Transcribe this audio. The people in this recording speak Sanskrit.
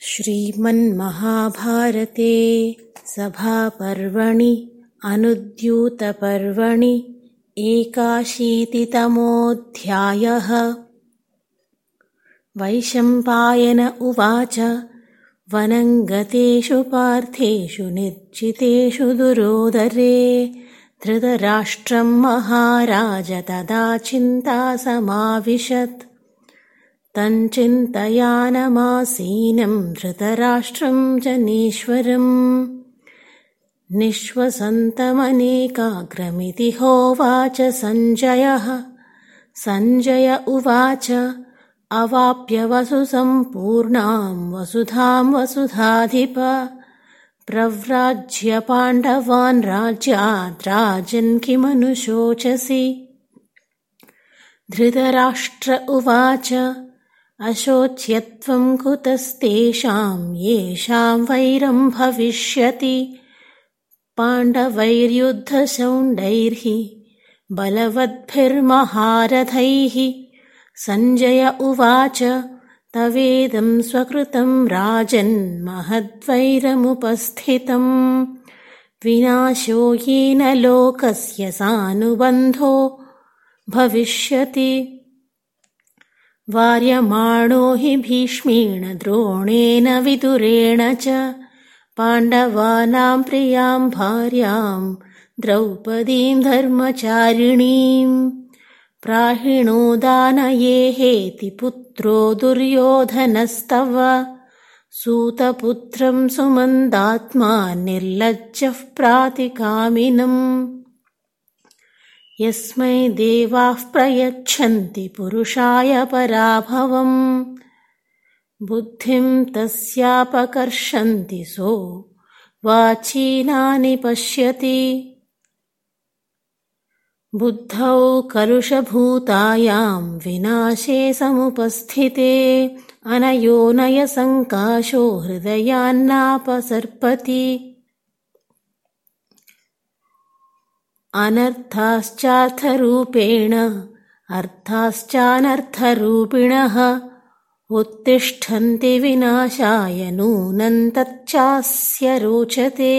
श्रीमन्महाभारते सभापर्वणि अनुद्यूतपर्वणि एकाशीतितमोऽध्यायः। वैशम्पायन उवाच वनङ्गतेषु पार्थेषु निर्जितेषु दुरोदरे धृतराष्ट्रं महाराज तदा चिन्ता समाविशत् तञ्चिन्तयानमासीनं धृतराष्ट्रं जनीश्वरम् निःश्वसन्तमनेकाग्रमिति होवाच सञ्जयः सञ्जय उवाच अवाप्य वसुसम्पूर्णां वसुधां वसुधाधिप प्रव्राज्य पाण्डवान् राज्याद्राजन् किमनुशोचसि धृतराष्ट्र उवाच अशोच्यत्वं कुतस्तेषां येषां वैरं भविष्यति। पाण्डवैर्युद्धशौण्डैर् बलवद्भिर्महारथैः। सञ्जय उवाच तवेदं स्वकृतं राजन्महद्वैरमुपस्थितम् विनाशो येन लोकस्य सानुबन्धो भविष्यति वार्यमाणो हि भीष्मेण द्रोणेन विदुरेण च पाण्डवानां प्रियां भार्यां द्रौपदीं धर्मचारिणीं। प्राहिणो दानयेहेति पुत्रो दुर्योधनस्तव। सूतपुत्रं सुमन्दात्मा निर्लज्जः प्रातिकामिनम् यस्मै देवाः प्रयच्छन्ति पुरुषाय पराभवम्। बुद्धिं तस्यापकर्षन्ति सो वाचीनानि पश्यति। बुद्धौ कलुषभूतायां विनाशे समुपस्थिते अनयोनयसङ्काशो हृदयान्नापसर्पति अनर्थाश्चार्थरूपेण अर्थाश्चानर्थरूपिणः उत्तिष्ठन्ति विनाशाय नूनं तच्चास्य रोचते